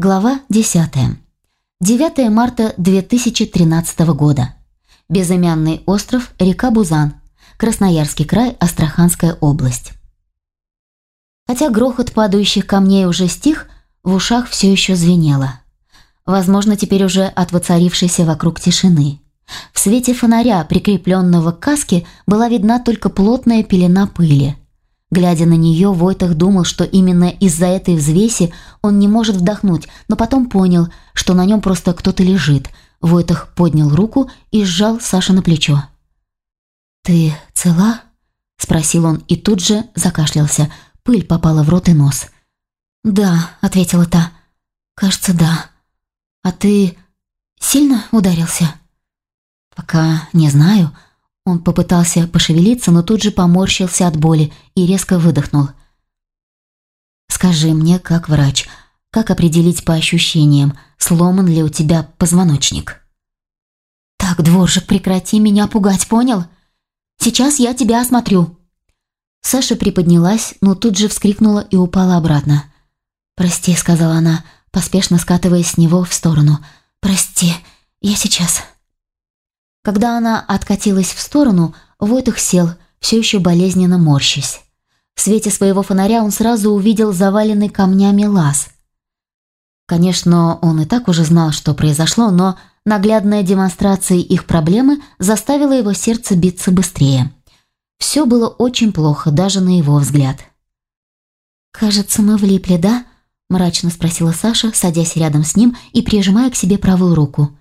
Глава 10. 9 марта 2013 года. Безымянный остров, река Бузан, Красноярский край, Астраханская область. Хотя грохот падающих камней уже стих, в ушах все еще звенело. Возможно, теперь уже от воцарившейся вокруг тишины. В свете фонаря, прикрепленного к каске, была видна только плотная пелена пыли – Глядя на нее, Войтах думал, что именно из-за этой взвеси он не может вдохнуть, но потом понял, что на нем просто кто-то лежит. Войтах поднял руку и сжал Саша на плечо. «Ты цела?» – спросил он и тут же закашлялся. Пыль попала в рот и нос. «Да», – ответила та. «Кажется, да. А ты сильно ударился?» «Пока не знаю», – он попытался пошевелиться, но тут же поморщился от боли и резко выдохнул. «Скажи мне, как врач, как определить по ощущениям, сломан ли у тебя позвоночник?» «Так, дворжик, прекрати меня пугать, понял? Сейчас я тебя осмотрю». Саша приподнялась, но тут же вскрикнула и упала обратно. «Прости», — сказала она, поспешно скатываясь с него в сторону. «Прости, я сейчас...» Когда она откатилась в сторону, Войтых сел, все еще болезненно морщась. В свете своего фонаря он сразу увидел заваленный камнями лаз. Конечно, он и так уже знал, что произошло, но наглядная демонстрация их проблемы заставила его сердце биться быстрее. Все было очень плохо, даже на его взгляд. «Кажется, мы влипли, да?» – мрачно спросила Саша, садясь рядом с ним и прижимая к себе правую руку.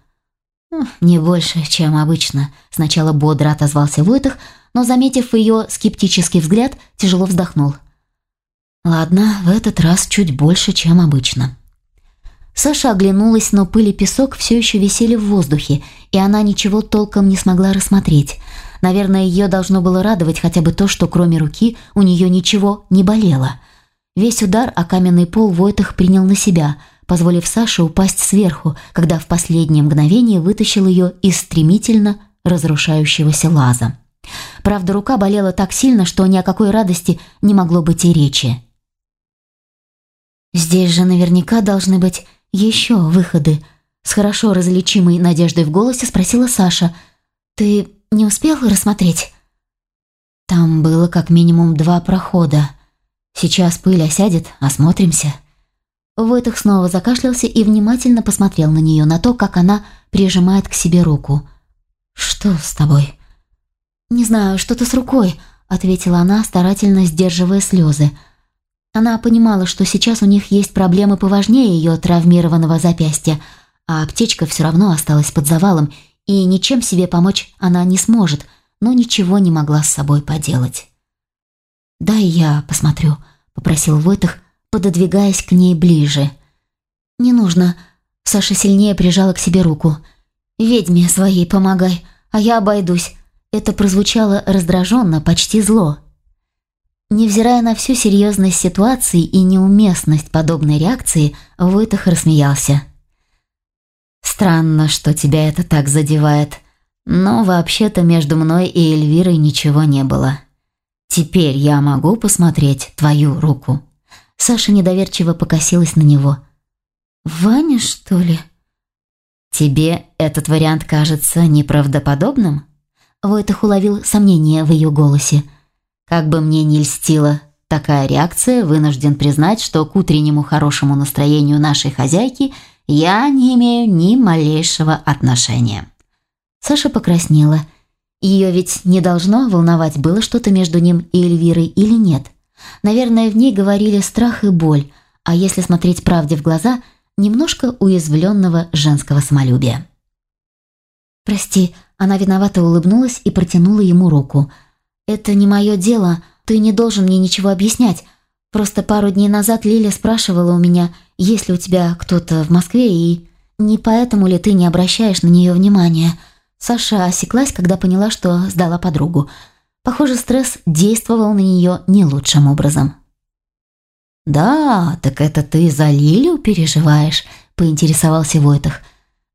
«Не больше, чем обычно», — сначала бодро отозвался Войтах, но, заметив ее скептический взгляд, тяжело вздохнул. «Ладно, в этот раз чуть больше, чем обычно». Саша оглянулась, но пыль и песок все еще висели в воздухе, и она ничего толком не смогла рассмотреть. Наверное, ее должно было радовать хотя бы то, что кроме руки у нее ничего не болело. Весь удар о каменный пол Войтах принял на себя — позволив Саше упасть сверху, когда в последнее мгновение вытащил ее из стремительно разрушающегося лаза. Правда, рука болела так сильно, что ни о какой радости не могло быть и речи. «Здесь же наверняка должны быть еще выходы», с хорошо различимой надеждой в голосе спросила Саша. «Ты не успел рассмотреть?» «Там было как минимум два прохода. Сейчас пыль осядет, осмотримся». Войтых снова закашлялся и внимательно посмотрел на нее, на то, как она прижимает к себе руку. «Что с тобой?» «Не знаю, что-то с рукой», — ответила она, старательно сдерживая слезы. Она понимала, что сейчас у них есть проблемы поважнее ее травмированного запястья, а аптечка все равно осталась под завалом, и ничем себе помочь она не сможет, но ничего не могла с собой поделать. «Дай я посмотрю», — попросил Войтых, пододвигаясь к ней ближе. «Не нужно». Саша сильнее прижала к себе руку. «Ведьме своей помогай, а я обойдусь». Это прозвучало раздраженно, почти зло. Невзирая на всю серьезность ситуации и неуместность подобной реакции, Войтах рассмеялся. «Странно, что тебя это так задевает, но вообще-то между мной и Эльвирой ничего не было. Теперь я могу посмотреть твою руку». Саша недоверчиво покосилась на него. «Ваня, что ли?» «Тебе этот вариант кажется неправдоподобным?» Войтах уловил сомнение в ее голосе. «Как бы мне ни льстила такая реакция, вынужден признать, что к утреннему хорошему настроению нашей хозяйки я не имею ни малейшего отношения». Саша покраснела. Ее ведь не должно волновать, было что-то между ним и Эльвирой или нет. Наверное, в ней говорили страх и боль, а если смотреть правде в глаза, немножко уязвленного женского самолюбия. «Прости», она виновато улыбнулась и протянула ему руку. «Это не мое дело, ты не должен мне ничего объяснять. Просто пару дней назад Лиля спрашивала у меня, есть ли у тебя кто-то в Москве, и не поэтому ли ты не обращаешь на нее внимания?» Саша осеклась, когда поняла, что сдала подругу – Похоже, стресс действовал на нее не лучшим образом. «Да, так это ты за Лилю переживаешь?» – поинтересовался Войтах.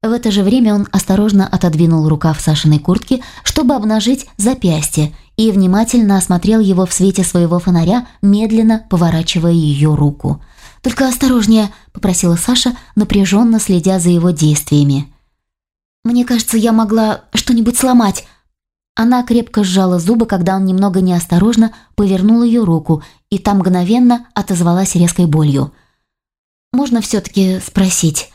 В это же время он осторожно отодвинул рукав Сашиной куртки, чтобы обнажить запястье, и внимательно осмотрел его в свете своего фонаря, медленно поворачивая ее руку. «Только осторожнее», –– попросила Саша, напряженно следя за его действиями. «Мне кажется, я могла что-нибудь сломать». Она крепко сжала зубы, когда он немного неосторожно повернул ее руку, и там мгновенно отозвалась резкой болью. «Можно все-таки спросить,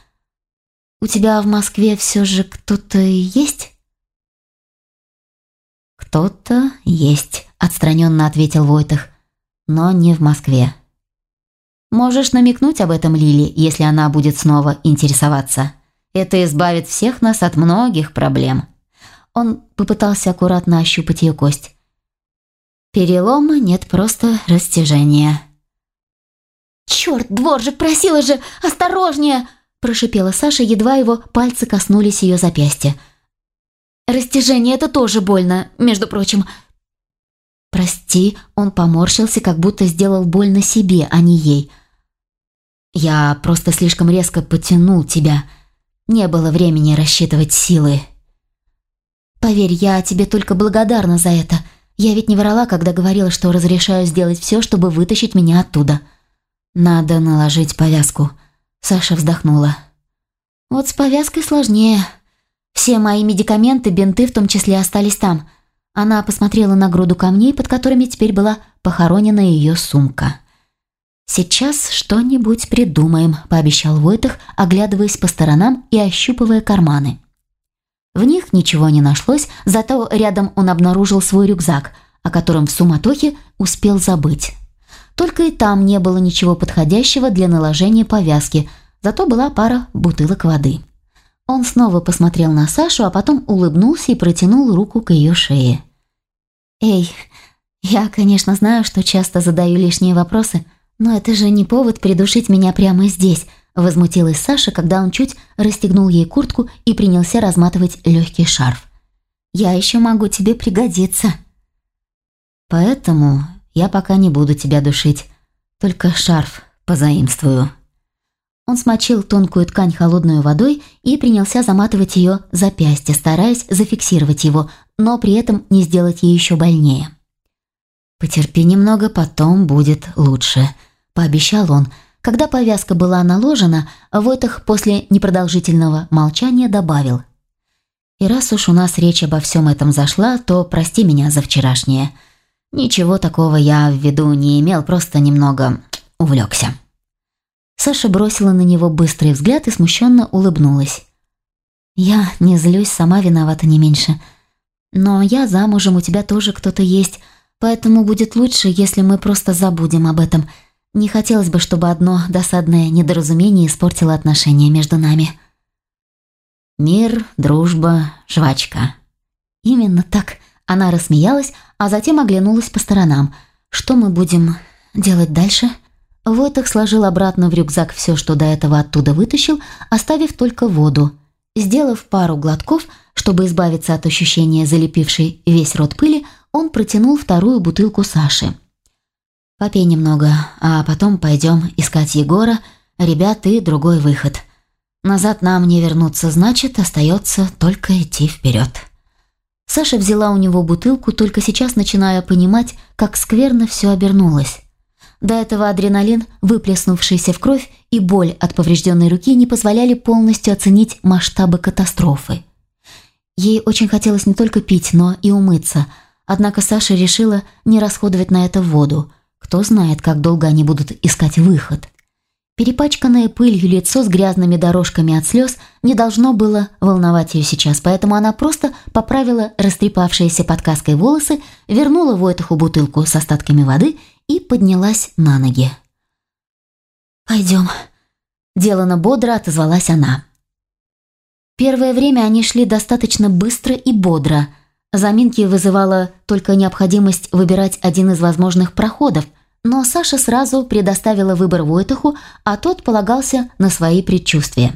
у тебя в Москве все же кто-то есть?» «Кто-то есть», – отстраненно ответил Войтах, – «но не в Москве». «Можешь намекнуть об этом Лили, если она будет снова интересоваться. Это избавит всех нас от многих проблем». Он попытался аккуратно ощупать ее кость. «Перелома нет, просто растяжение». «Черт, дворжик, просила же! Осторожнее!» – прошипела Саша, едва его пальцы коснулись ее запястья – Растяжение – это тоже больно, между прочим. Прости, он поморщился, как будто сделал больно себе, а не ей. Я просто слишком резко потянул тебя. Не было времени рассчитывать силы. Поверь, я тебе только благодарна за это. Я ведь не врала, когда говорила, что разрешаю сделать все, чтобы вытащить меня оттуда. Надо наложить повязку. Саша вздохнула. Вот с повязкой сложнее. Все мои медикаменты, бинты в том числе, остались там. Она посмотрела на груду камней, под которыми теперь была похоронена ее сумка. «Сейчас что-нибудь придумаем», – пообещал Войтах, оглядываясь по сторонам и ощупывая карманы. В них ничего не нашлось, зато рядом он обнаружил свой рюкзак, о котором в суматохе успел забыть. Только и там не было ничего подходящего для наложения повязки, зато была пара бутылок воды. Он снова посмотрел на Сашу, а потом улыбнулся и протянул руку к ее шее. «Эй, я, конечно, знаю, что часто задаю лишние вопросы, но это же не повод придушить меня прямо здесь», возмутилась Саша, когда он чуть расстегнул ей куртку и принялся разматывать легкий шарф. «Я еще могу тебе пригодиться». «Поэтому я пока не буду тебя душить, только шарф позаимствую». Он смочил тонкую ткань холодной водой и принялся заматывать ее запястье, стараясь зафиксировать его, но при этом не сделать ей еще больнее. «Потерпи немного, потом будет лучше», – пообещал он. Когда повязка была наложена, Войтах после непродолжительного молчания добавил. «И раз уж у нас речь обо всем этом зашла, то прости меня за вчерашнее. Ничего такого я в виду не имел, просто немного увлекся». Саша бросила на него быстрый взгляд и смущенно улыбнулась. «Я не злюсь, сама виновата не меньше. Но я замужем, у тебя тоже кто-то есть, поэтому будет лучше, если мы просто забудем об этом. Не хотелось бы, чтобы одно досадное недоразумение испортило отношения между нами». «Мир, дружба, жвачка». Именно так. Она рассмеялась, а затем оглянулась по сторонам. «Что мы будем делать дальше?» Войтах сложил обратно в рюкзак все, что до этого оттуда вытащил, оставив только воду. Сделав пару глотков, чтобы избавиться от ощущения залепившей весь рот пыли, он протянул вторую бутылку Саши. «Попей немного, а потом пойдем искать Егора, ребят и другой выход. Назад нам не вернуться, значит, остается только идти вперед». Саша взяла у него бутылку, только сейчас начиная понимать, как скверно все обернулось. До этого адреналин, выплеснувшийся в кровь, и боль от поврежденной руки не позволяли полностью оценить масштабы катастрофы. Ей очень хотелось не только пить, но и умыться, однако Саша решила не расходовать на это воду. Кто знает, как долго они будут искать выход. Перепачканное пылью лицо с грязными дорожками от слез не должно было волновать ее сейчас, поэтому она просто поправила растрепавшиеся под каской волосы, вернула Войтаху бутылку с остатками воды и поднялась на ноги. «Пойдем», – делано бодро отозвалась она. Первое время они шли достаточно быстро и бодро. Заминки вызывала только необходимость выбирать один из возможных проходов, но Саша сразу предоставила выбор Войтаху, а тот полагался на свои предчувствия.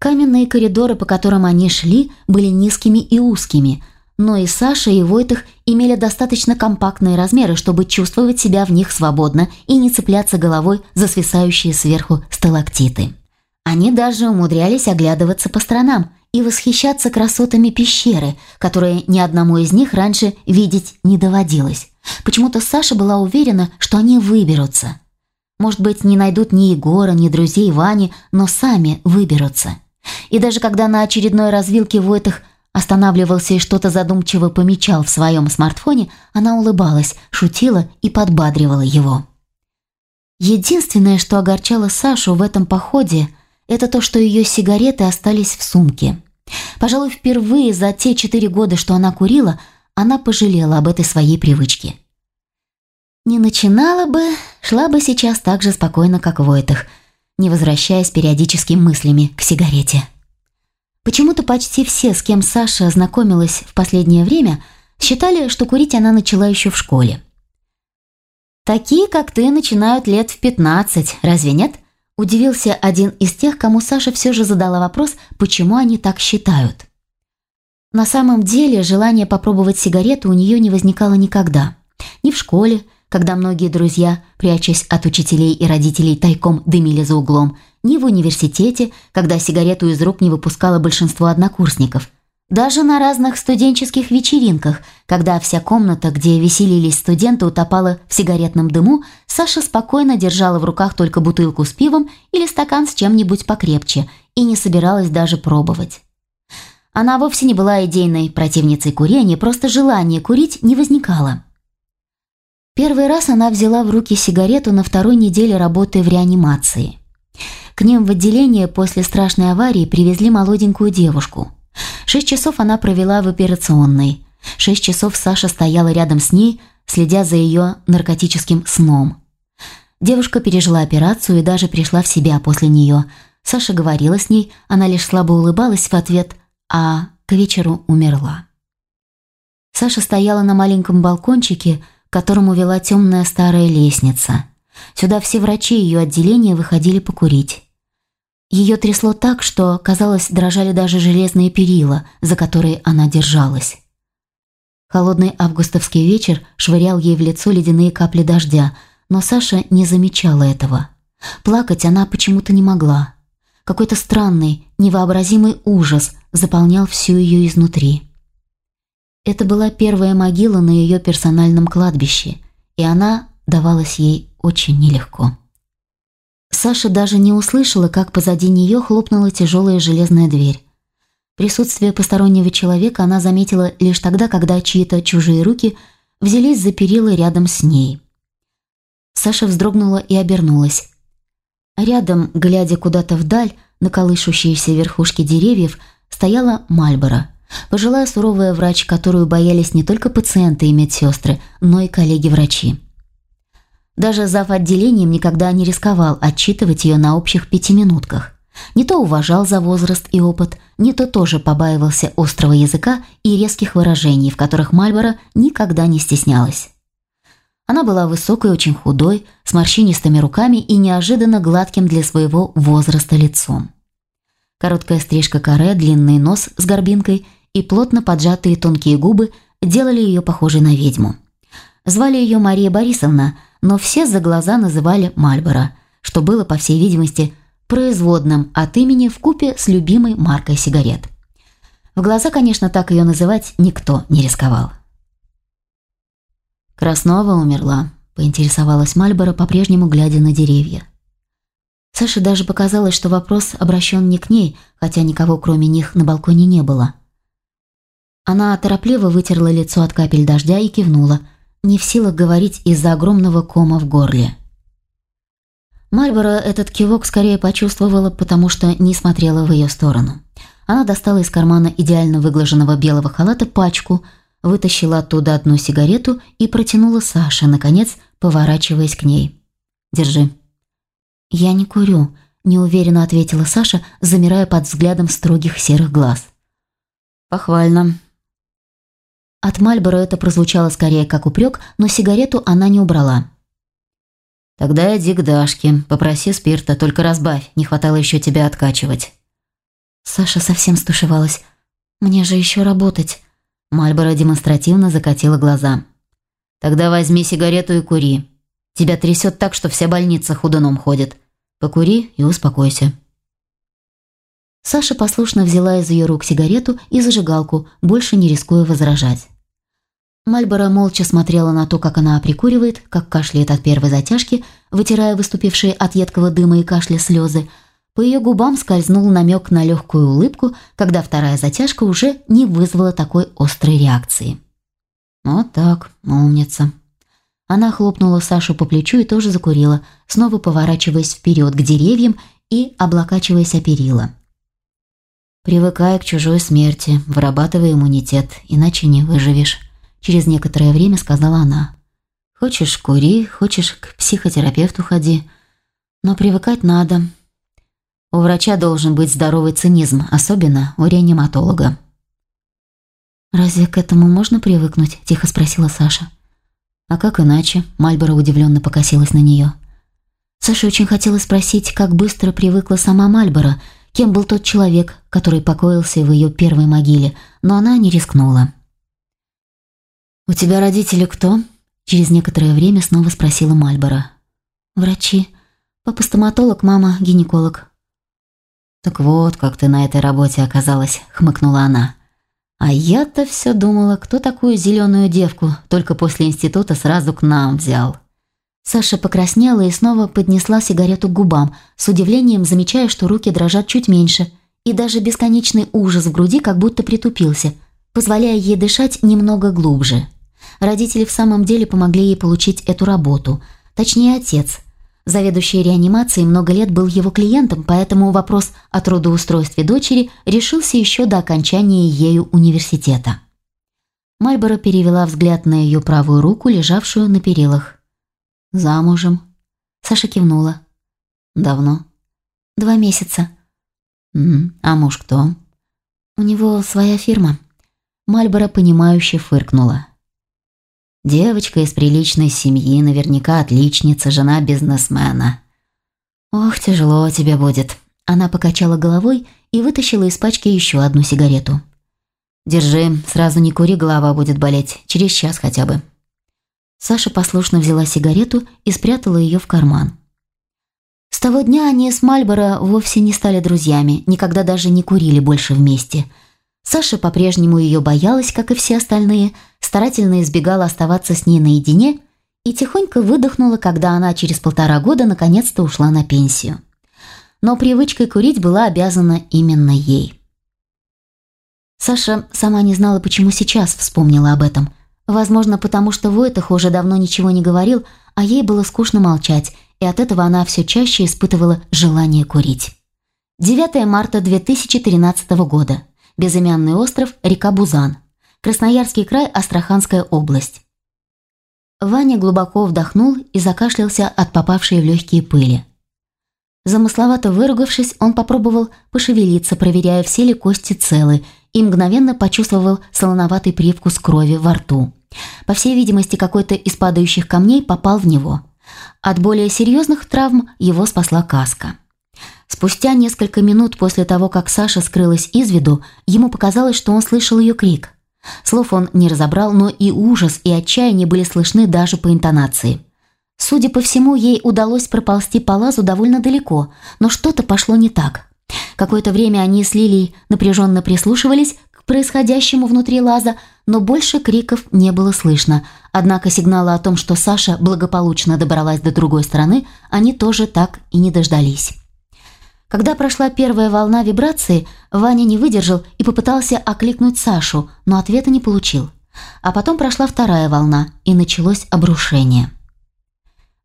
Каменные коридоры, по которым они шли, были низкими и узкими – но и Саша, и Войтых имели достаточно компактные размеры, чтобы чувствовать себя в них свободно и не цепляться головой за свисающие сверху сталактиты. Они даже умудрялись оглядываться по сторонам и восхищаться красотами пещеры, которые ни одному из них раньше видеть не доводилось. Почему-то Саша была уверена, что они выберутся. Может быть, не найдут ни Егора, ни друзей Вани, но сами выберутся. И даже когда на очередной развилке Войтых останавливался и что-то задумчиво помечал в своем смартфоне, она улыбалась, шутила и подбадривала его. Единственное, что огорчало Сашу в этом походе, это то, что ее сигареты остались в сумке. Пожалуй, впервые за те четыре года, что она курила, она пожалела об этой своей привычке. Не начинала бы, шла бы сейчас так же спокойно, как Войтах, не возвращаясь периодически мыслями к сигарете. Почему-то почти все, с кем Саша ознакомилась в последнее время, считали, что курить она начала еще в школе. «Такие, как ты, начинают лет в 15, разве нет?» Удивился один из тех, кому Саша все же задала вопрос, почему они так считают. На самом деле желание попробовать сигарету у нее не возникало никогда. Ни в школе, когда многие друзья, прячась от учителей и родителей, тайком дымили за углом, ни в университете, когда сигарету из рук не выпускало большинство однокурсников. Даже на разных студенческих вечеринках, когда вся комната, где веселились студенты, утопала в сигаретном дыму, Саша спокойно держала в руках только бутылку с пивом или стакан с чем-нибудь покрепче и не собиралась даже пробовать. Она вовсе не была идейной противницей курения, просто желание курить не возникало. Первый раз она взяла в руки сигарету на второй неделе работы в реанимации. К ним в отделение после страшной аварии привезли молоденькую девушку. Шесть часов она провела в операционной. Шесть часов Саша стояла рядом с ней, следя за ее наркотическим сном. Девушка пережила операцию и даже пришла в себя после нее. Саша говорила с ней, она лишь слабо улыбалась в ответ, а к вечеру умерла. Саша стояла на маленьком балкончике, к которому вела темная старая лестница. Сюда все врачи ее отделения выходили покурить. Ее трясло так, что, казалось, дрожали даже железные перила, за которые она держалась. Холодный августовский вечер швырял ей в лицо ледяные капли дождя, но Саша не замечала этого. Плакать она почему-то не могла. Какой-то странный, невообразимый ужас заполнял всю ее изнутри. Это была первая могила на ее персональном кладбище, и она давалась ей очень нелегко. Саша даже не услышала, как позади нее хлопнула тяжелая железная дверь. Присутствие постороннего человека она заметила лишь тогда, когда чьи-то чужие руки взялись за перила рядом с ней. Саша вздрогнула и обернулась. Рядом, глядя куда-то вдаль, на колышущиеся верхушки деревьев, стояла Мальборо – Пожилая суровая врач, которую боялись не только пациенты и медсестры, но и коллеги-врачи. Даже зав. отделением никогда не рисковал отчитывать ее на общих пятиминутках. Не то уважал за возраст и опыт, не то тоже побаивался острого языка и резких выражений, в которых Мальборо никогда не стеснялась. Она была высокой, очень худой, с морщинистыми руками и неожиданно гладким для своего возраста лицом. Короткая стрижка каре, длинный нос с горбинкой – и плотно поджатые тонкие губы делали ее похожей на ведьму. Звали ее Мария Борисовна, но все за глаза называли Мальборо, что было, по всей видимости, производным от имени в купе с любимой маркой сигарет. В глаза, конечно, так ее называть никто не рисковал. Краснова умерла, поинтересовалась Мальборо, по-прежнему глядя на деревья. Саше даже показалось, что вопрос обращен не к ней, хотя никого кроме них на балконе не было. Она торопливо вытерла лицо от капель дождя и кивнула, не в силах говорить из-за огромного кома в горле. Мальборо этот кивок скорее почувствовала, потому что не смотрела в ее сторону. Она достала из кармана идеально выглаженного белого халата пачку, вытащила оттуда одну сигарету и протянула Саше, наконец, поворачиваясь к ней. «Держи». «Я не курю», – неуверенно ответила Саша, замирая под взглядом строгих серых глаз. «Похвально», от Мальборо это прозвучало скорее как упрек, но сигарету она не убрала. «Тогда иди к Дашке, попроси спирта, только разбавь, не хватало еще тебя откачивать». Саша совсем стушевалась. «Мне же еще работать». Мальборо демонстративно закатила глаза. «Тогда возьми сигарету и кури. Тебя трясет так, что вся больница худоном ходит. Покури и успокойся». Саша послушно взяла из ее рук сигарету и зажигалку, больше не рискуя возражать. Мальборо молча смотрела на то, как она прикуривает, как кашляет от первой затяжки, вытирая выступившие от едкого дыма и кашля слезы. По ее губам скользнул намек на легкую улыбку, когда вторая затяжка уже не вызвала такой острой реакции. «Вот так, умница». Она хлопнула Сашу по плечу и тоже закурила, снова поворачиваясь вперед к деревьям и облокачиваясь о перила. «Привыкай к чужой смерти, вырабатывай иммунитет, иначе не выживешь». Через некоторое время сказала она. «Хочешь – кури, хочешь – к психотерапевту ходи. Но привыкать надо. У врача должен быть здоровый цинизм, особенно у реаниматолога». «Разве к этому можно привыкнуть?» – тихо спросила Саша. «А как иначе?» – Мальборо удивленно покосилась на нее. Саша очень хотела спросить, как быстро привыкла сама Мальборо, кем был тот человек, который покоился в ее первой могиле, но она не рискнула. «У тебя родители кто?» Через некоторое время снова спросила Мальборо. «Врачи. Папа стоматолог, мама гинеколог». «Так вот, как ты на этой работе оказалась», — хмыкнула она. «А я-то все думала, кто такую зеленую девку только после института сразу к нам взял». Саша покраснела и снова поднесла сигарету к губам, с удивлением замечая, что руки дрожат чуть меньше, и даже бесконечный ужас в груди как будто притупился, позволяя ей дышать немного глубже. Родители в самом деле помогли ей получить эту работу. Точнее, отец. Заведующий реанимацией много лет был его клиентом, поэтому вопрос о трудоустройстве дочери решился еще до окончания ею университета. Мальборо перевела взгляд на ее правую руку, лежавшую на перилах. «Замужем?» Саша кивнула. «Давно?» «Два месяца». «М «А муж кто?» «У него своя фирма». Мальборо, понимающе фыркнула. Девочка из приличной семьи, наверняка отличница, жена бизнесмена. Ох, тяжело тебе будет. Она покачала головой и вытащила из пачки еще одну сигарету. Держи, сразу не кури, голова будет болеть, через час хотя бы. Саша послушно взяла сигарету и спрятала ее в карман. С того дня они с Мальборо вовсе не стали друзьями, никогда даже не курили больше вместе – Саша по-прежнему ее боялась, как и все остальные, старательно избегала оставаться с ней наедине и тихонько выдохнула, когда она через полтора года наконец-то ушла на пенсию. Но привычкой курить была обязана именно ей. Саша сама не знала, почему сейчас вспомнила об этом. Возможно, потому что Войтах уже давно ничего не говорил, а ей было скучно молчать, и от этого она все чаще испытывала желание курить. 9 марта 2013 года. Безымянный остров, река Бузан. Красноярский край, Астраханская область. Ваня глубоко вдохнул и закашлялся от попавшей в легкие пыли. Замысловато выругавшись, он попробовал пошевелиться, проверяя, все ли кости целы, и мгновенно почувствовал солоноватый привкус крови во рту. По всей видимости, какой-то из падающих камней попал в него. От более серьезных травм его спасла каска. Спустя несколько минут после того, как Саша скрылась из виду, ему показалось, что он слышал ее крик. Слов он не разобрал, но и ужас, и отчаяние были слышны даже по интонации. Судя по всему, ей удалось проползти по лазу довольно далеко, но что-то пошло не так. Какое-то время они с Лилией напряженно прислушивались происходящему внутри лаза, но больше криков не было слышно. Однако сигнала о том, что Саша благополучно добралась до другой стороны, они тоже так и не дождались. Когда прошла первая волна вибрации, Ваня не выдержал и попытался окликнуть Сашу, но ответа не получил. А потом прошла вторая волна, и началось обрушение.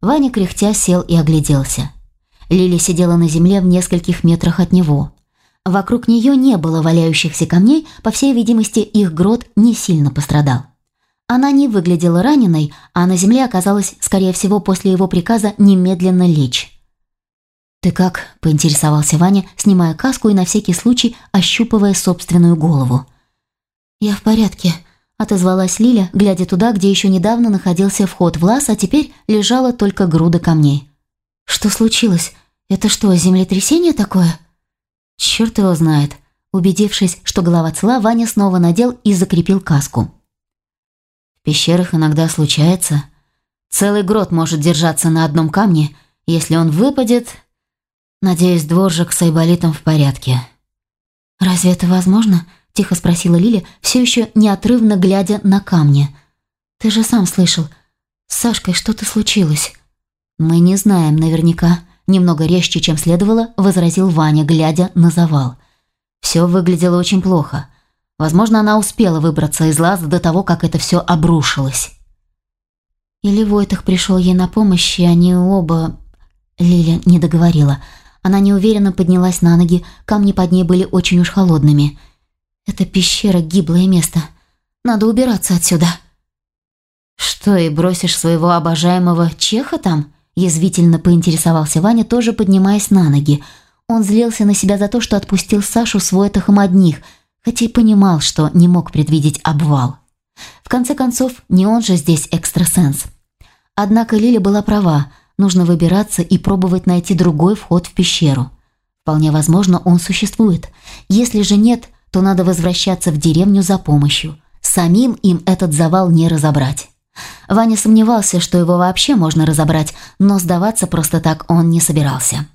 Ваня кряхтя сел и огляделся. Лили сидела на земле в нескольких метрах от него. Вокруг нее не было валяющихся камней, по всей видимости, их грот не сильно пострадал. Она не выглядела раненой, а на земле оказалась, скорее всего, после его приказа немедленно лечь. «Ты как?» – поинтересовался Ваня, снимая каску и на всякий случай ощупывая собственную голову. «Я в порядке», – отозвалась Лиля, глядя туда, где еще недавно находился вход в лаз, а теперь лежала только груда камней. «Что случилось? Это что, землетрясение такое?» «Черт его знает». Убедившись, что голова цела, Ваня снова надел и закрепил каску. В пещерах иногда случается. Целый грот может держаться на одном камне. Если он выпадет, Надеюсь, дворжик с Айболитом в порядке. «Разве это возможно?» – тихо спросила Лиля, все еще неотрывно глядя на камни. «Ты же сам слышал. С Сашкой что-то случилось». «Мы не знаем наверняка», – немного резче, чем следовало, возразил Ваня, глядя на завал. Все выглядело очень плохо. Возможно, она успела выбраться из лаза до того, как это все обрушилось. Или Войтах пришел ей на помощь, и они оба... Лиля не договорила. Она неуверенно поднялась на ноги, камни под ней были очень уж холодными. «Это пещера — гиблое место. Надо убираться отсюда». «Что, и бросишь своего обожаемого Чеха там?» Язвительно поинтересовался Ваня, тоже поднимаясь на ноги. Он злился на себя за то, что отпустил Сашу с Войтахом одних, хотя и понимал, что не мог предвидеть обвал. В конце концов, не он же здесь экстрасенс. Однако Лиля была права, нужно выбираться и пробовать найти другой вход в пещеру. Вполне возможно, он существует. Если же нет, то надо возвращаться в деревню за помощью. Самим им этот завал не разобрать. Ваня сомневался, что его вообще можно разобрать, но сдаваться просто так он не собирался.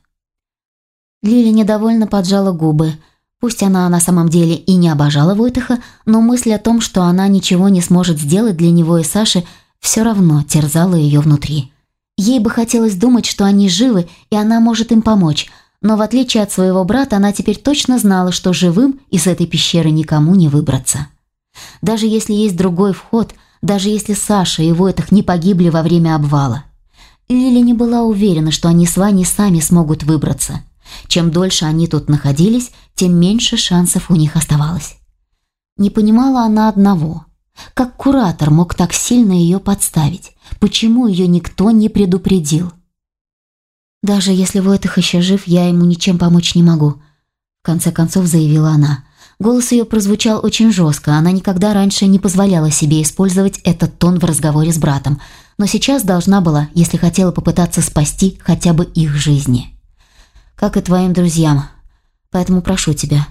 Лиля недовольно поджала губы. Пусть она на самом деле и не обожала Войтыха, но мысль о том, что она ничего не сможет сделать для него и Саши, все равно терзала ее внутри. Ей бы хотелось думать, что они живы, и она может им помочь, но в отличие от своего брата, она теперь точно знала, что живым из этой пещеры никому не выбраться. Даже если есть другой вход – даже если Саша и Войтах не погибли во время обвала. Лили не была уверена, что они с Ваней сами смогут выбраться. Чем дольше они тут находились, тем меньше шансов у них оставалось. Не понимала она одного. Как куратор мог так сильно ее подставить? Почему ее никто не предупредил? «Даже если Войтах еще жив, я ему ничем помочь не могу», в конце концов заявила она. Голос ее прозвучал очень жестко, она никогда раньше не позволяла себе использовать этот тон в разговоре с братом, но сейчас должна была, если хотела попытаться спасти хотя бы их жизни. Как и твоим друзьям. Поэтому прошу тебя,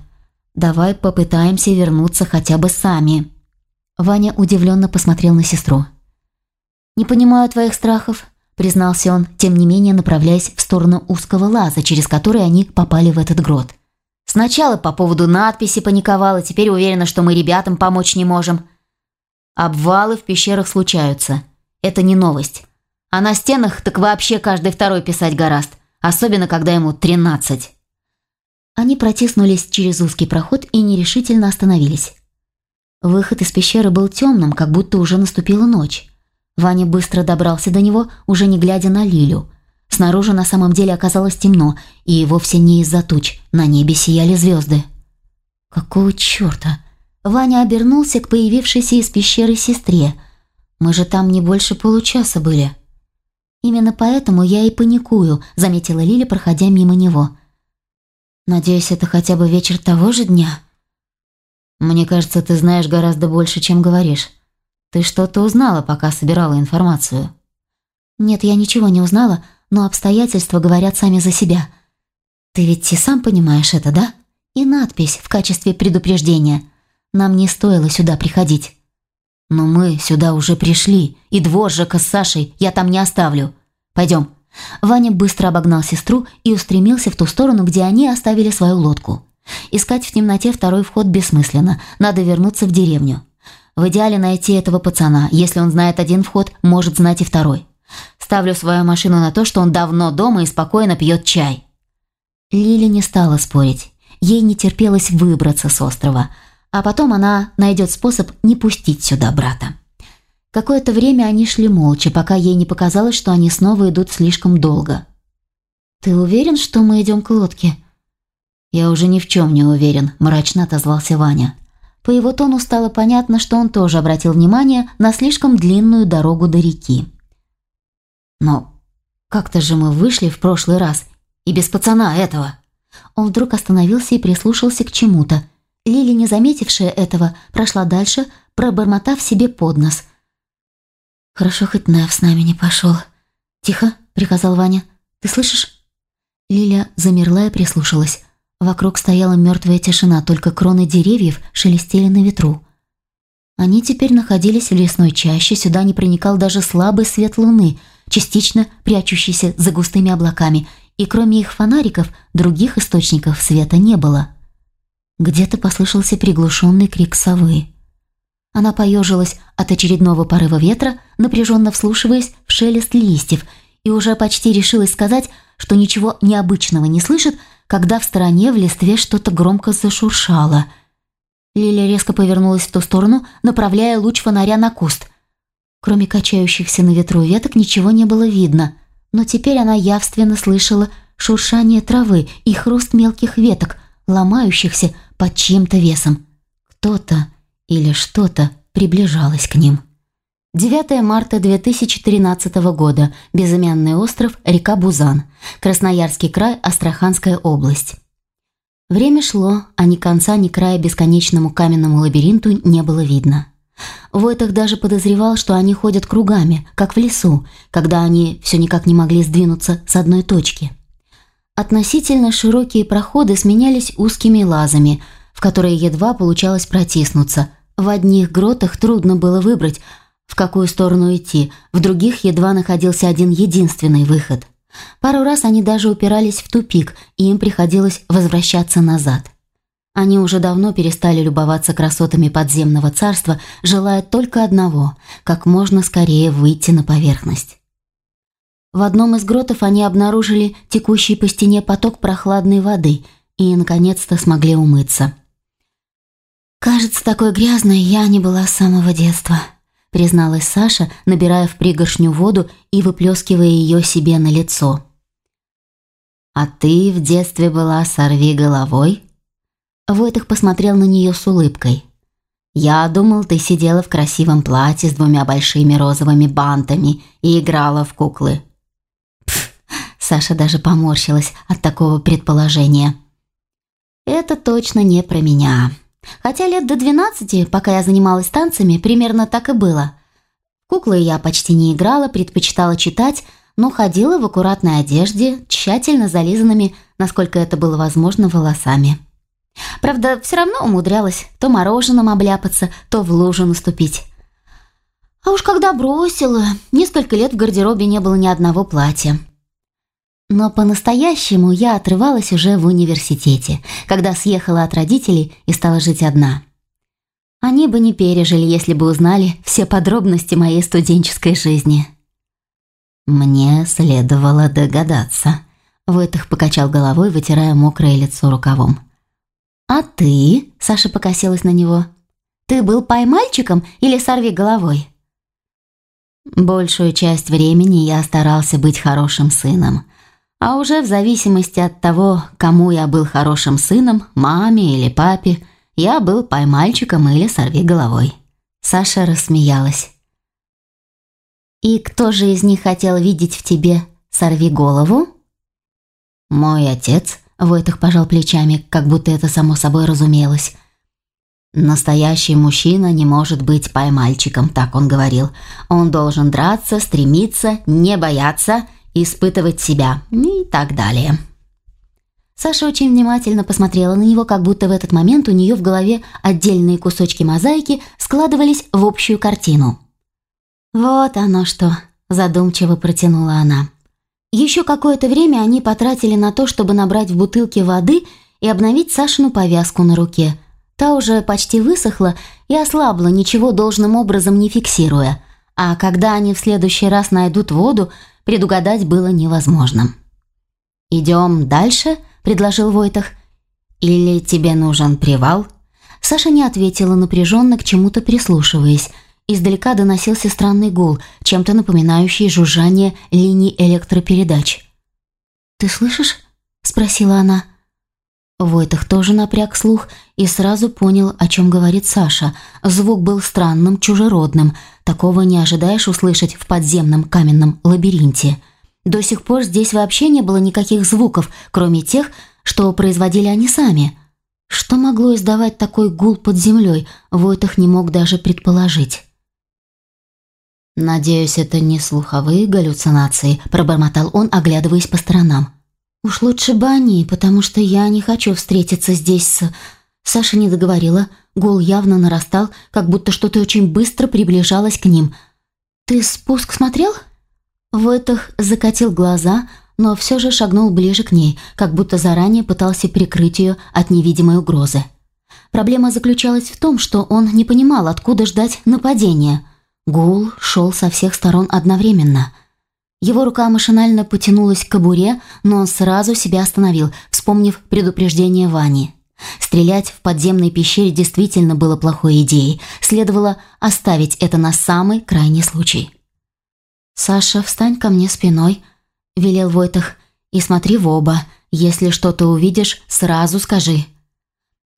давай попытаемся вернуться хотя бы сами. Ваня удивленно посмотрел на сестру. «Не понимаю твоих страхов», — признался он, тем не менее направляясь в сторону узкого лаза, через который они попали в этот грот. Сначала по поводу надписи паниковала, теперь уверена, что мы ребятам помочь не можем. Обвалы в пещерах случаются. Это не новость. А на стенах так вообще каждый второй писать гораст, особенно когда ему тринадцать. Они протиснулись через узкий проход и нерешительно остановились. Выход из пещеры был темным, как будто уже наступила ночь. Ваня быстро добрался до него, уже не глядя на Лилю – Снаружи на самом деле оказалось темно, и вовсе не из-за туч. На небе сияли звезды. «Какого черта?» Ваня обернулся к появившейся из пещеры сестре. «Мы же там не больше получаса были». «Именно поэтому я и паникую», — заметила Лиля, проходя мимо него. «Надеюсь, это хотя бы вечер того же дня?» «Мне кажется, ты знаешь гораздо больше, чем говоришь. Ты что-то узнала, пока собирала информацию?» «Нет, я ничего не узнала, но обстоятельства говорят сами за себя. Ты ведь и сам понимаешь это, да? И надпись в качестве предупреждения. Нам не стоило сюда приходить. Но мы сюда уже пришли, и дворжика с Сашей я там не оставлю. Пойдем. Ваня быстро обогнал сестру и устремился в ту сторону, где они оставили свою лодку. Искать в темноте второй вход бессмысленно, надо вернуться в деревню. В идеале найти этого пацана, если он знает один вход, может знать и второй. Ставлю свою машину на то, что он давно дома и спокойно пьет чай». Лили не стала спорить. Ей не терпелось выбраться с острова, а потом она найдет способ не пустить сюда брата. Какое-то время они шли молча, пока ей не показалось, что они снова идут слишком долго. «Ты уверен, что мы идем к лодке?» «Я уже ни в чем не уверен», – мрачно отозвался Ваня. По его тону стало понятно, что он тоже обратил внимание на слишком длинную дорогу до реки. Но как-то же мы вышли в прошлый раз, и без пацана этого. Он вдруг остановился и прислушался к чему-то. Лили, не заметившая этого, прошла дальше, пробормотав себе под нос. «Хорошо, хоть Нев с нами не пошел». «Тихо», — приказал Ваня. «Ты слышишь?» Лиля замерла и прислушалась. Вокруг стояла мертвая тишина, только кроны деревьев шелестели на ветру. Они теперь находились в лесной чаще, сюда не проникал даже слабый свет луны — частично прячущиеся за густыми облаками, и кроме их фонариков других источников света не было. Где-то послышался приглушенный крик совы. Она поежилась от очередного порыва ветра, напряженно вслушиваясь в шелест листьев, и уже почти решилась сказать, что ничего необычного не слышит, когда в стороне в листве что-то громко зашуршало. Лиля резко повернулась в ту сторону, направляя луч фонаря на куст. Кроме качающихся на ветру веток ничего не было видно, но теперь она явственно слышала шуршание травы и хруст мелких веток, ломающихся под чьим-то весом. Кто-то или что-то приближалось к ним. 9 марта 2013 года. Безымянный остров, река Бузан. Красноярский край, Астраханская область. Время шло, а ни конца, ни края бесконечному каменному лабиринту не было видно. Войтах даже подозревал, что они ходят кругами, как в лесу, когда они все никак не могли сдвинуться с одной точки. Относительно широкие проходы сменялись узкими лазами, в которые едва получалось протиснуться. В одних гротах трудно было выбрать, в какую сторону идти, в других едва находился один единственный выход. Пару раз они даже упирались в тупик, и им приходилось возвращаться назад. Они уже давно перестали любоваться красотами подземного царства, желая только одного – как можно скорее выйти на поверхность. В одном из гротов они обнаружили текущий по стене поток прохладной воды и, наконец-то, смогли умыться. «Кажется, такой грязной я не была с самого детства», призналась Саша, набирая в пригоршню воду и выплескивая ее себе на лицо. «А ты в детстве была сорви головой?» Войтых посмотрел на нее с улыбкой. «Я думал, ты сидела в красивом платье с двумя большими розовыми бантами и играла в куклы». Пф, Саша даже поморщилась от такого предположения. «Это точно не про меня. Хотя лет до 12, пока я занималась танцами, примерно так и было. Куклы я почти не играла, предпочитала читать, но ходила в аккуратной одежде, тщательно зализанными, насколько это было возможно, волосами. Правда, все равно умудрялась то мороженым обляпаться, то в лужу наступить. А уж когда бросила, несколько лет в гардеробе не было ни одного платья. Но по-настоящему я отрывалась уже в университете, когда съехала от родителей и стала жить одна. Они бы не пережили, если бы узнали все подробности моей студенческой жизни. Мне следовало догадаться. Войтых покачал головой, вытирая мокрое лицо рукавом. «А ты?» – Саша покосилась на него. «Ты был поймальчиком или сорви головой?» Большую часть времени я старался быть хорошим сыном – а уже в зависимости от того, кому я был хорошим сыном, маме или папе, я был поймальчиком или сорви головой. Саша рассмеялась. «И кто же из них хотел видеть в тебе сорви голову?» «Мой отец», — Войтах пожал плечами, как будто это само собой разумелось. «Настоящий мужчина не может быть поймальчиком», — так он говорил. «Он должен драться, стремиться, не бояться испытывать себя и так далее. Саша очень внимательно посмотрела на него, как будто в этот момент у нее в голове отдельные кусочки мозаики складывались в общую картину. «Вот оно что», – задумчиво протянула она. Еще какое-то время они потратили на то, чтобы набрать в бутылке воды и обновить Сашину повязку на руке. Та уже почти высохла и ослабла, ничего должным образом не фиксируя. А когда они в следующий раз найдут воду, предугадать было невозможно. «Идем дальше?» – предложил Войтах. «Или тебе нужен привал?» Саша не ответила, напряженно к чему-то прислушиваясь. Издалека доносился странный гул, чем-то напоминающий жужжание линий электропередач. «Ты слышишь?» – спросила она. Войтах тоже напряг слух и сразу понял, о чем говорит Саша. Звук был странным, чужеродным. Такого не ожидаешь услышать в подземном каменном лабиринте. До сих пор здесь вообще не было никаких звуков, кроме тех, что производили они сами. Что могло издавать такой гул под землей, Войтах не мог даже предположить. «Надеюсь, это не слуховые галлюцинации», – пробормотал он, оглядываясь по сторонам. «Уж лучше бы они, потому что я не хочу встретиться здесь с...» Саша не договорила, гул явно нарастал, как будто что-то очень быстро приближалось к ним. «Ты спуск смотрел?» Войтах закатил глаза, но все же шагнул ближе к ней, как будто заранее пытался прикрыть ее от невидимой угрозы. Проблема заключалась в том, что он не понимал, откуда ждать нападения. Гул шел со всех сторон одновременно. Его рука машинально потянулась к кобуре, но он сразу себя остановил, вспомнив предупреждение Вани. Стрелять в подземной пещере действительно было плохой идеей. Следовало оставить это на самый крайний случай. «Саша, встань ко мне спиной», — велел Войтах, — «и смотри в оба. Если что-то увидишь, сразу скажи».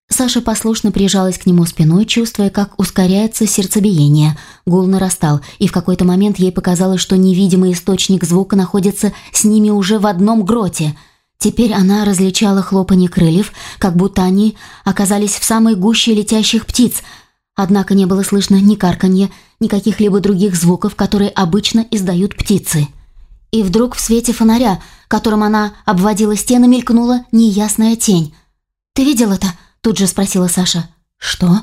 Саша послушно прижалась к нему спиной, чувствуя, как ускоряется сердцебиение. Гул нарастал, и в какой-то момент ей показалось, что невидимый источник звука находится с ними уже в одном гроте — Теперь она различала хлопанье крыльев, как будто они оказались в самой гуще летящих птиц, однако не было слышно ни карканья, ни каких-либо других звуков, которые обычно издают птицы. И вдруг в свете фонаря, которым она обводила стены, мелькнула неясная тень. «Ты видел это?» – тут же спросила Саша. «Что?»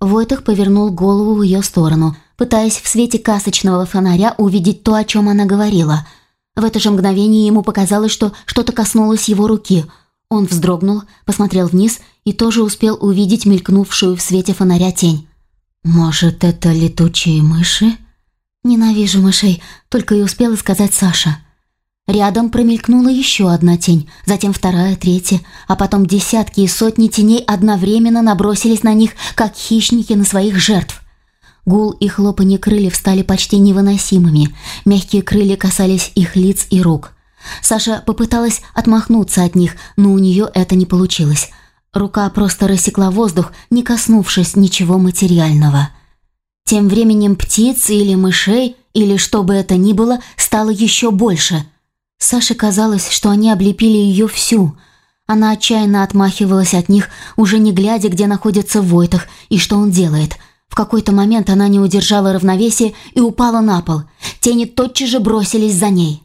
Войтах повернул голову в ее сторону, пытаясь в свете касочного фонаря увидеть то, о чем она говорила – в это же мгновение ему показалось, что что-то коснулось его руки. Он вздрогнул, посмотрел вниз и тоже успел увидеть мелькнувшую в свете фонаря тень. «Может, это летучие мыши?» «Ненавижу мышей», — только и успела сказать Саша. Рядом промелькнула еще одна тень, затем вторая, третья, а потом десятки и сотни теней одновременно набросились на них, как хищники на своих жертв. Гул и хлопанье крыльев стали почти невыносимыми. Мягкие крылья касались их лиц и рук. Саша попыталась отмахнуться от них, но у нее это не получилось. Рука просто рассекла воздух, не коснувшись ничего материального. Тем временем птиц или мышей, или что бы это ни было, стало еще больше. Саше казалось, что они облепили ее всю. Она отчаянно отмахивалась от них, уже не глядя, где находится Войтах и что он делает – в какой-то момент она не удержала равновесия и упала на пол. Тени тотчас же бросились за ней.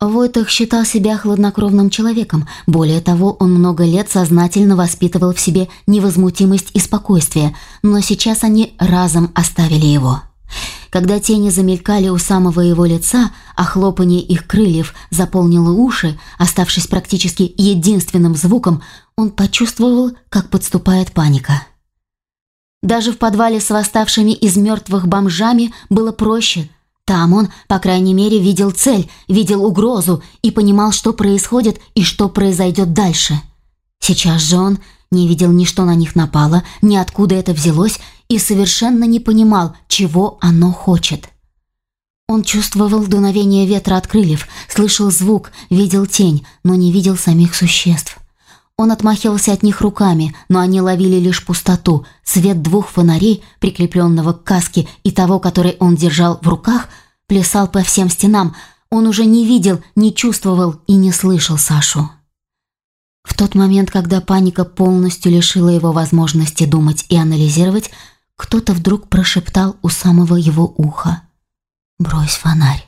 Войтах считал себя хладнокровным человеком. Более того, он много лет сознательно воспитывал в себе невозмутимость и спокойствие, но сейчас они разом оставили его. Когда тени замелькали у самого его лица, а хлопанье их крыльев заполнило уши, оставшись практически единственным звуком, он почувствовал, как подступает паника. Даже в подвале с восставшими из мертвых бомжами было проще. Там он, по крайней мере, видел цель, видел угрозу и понимал, что происходит и что произойдет дальше. Сейчас же он не видел ни что на них напало, ни откуда это взялось и совершенно не понимал, чего оно хочет. Он чувствовал дуновение ветра от крыльев, слышал звук, видел тень, но не видел самих существ. Он отмахивался от них руками, но они ловили лишь пустоту. Свет двух фонарей, прикрепленного к каске, и того, который он держал в руках, плясал по всем стенам. Он уже не видел, не чувствовал и не слышал Сашу. В тот момент, когда паника полностью лишила его возможности думать и анализировать, кто-то вдруг прошептал у самого его уха «Брось фонарь».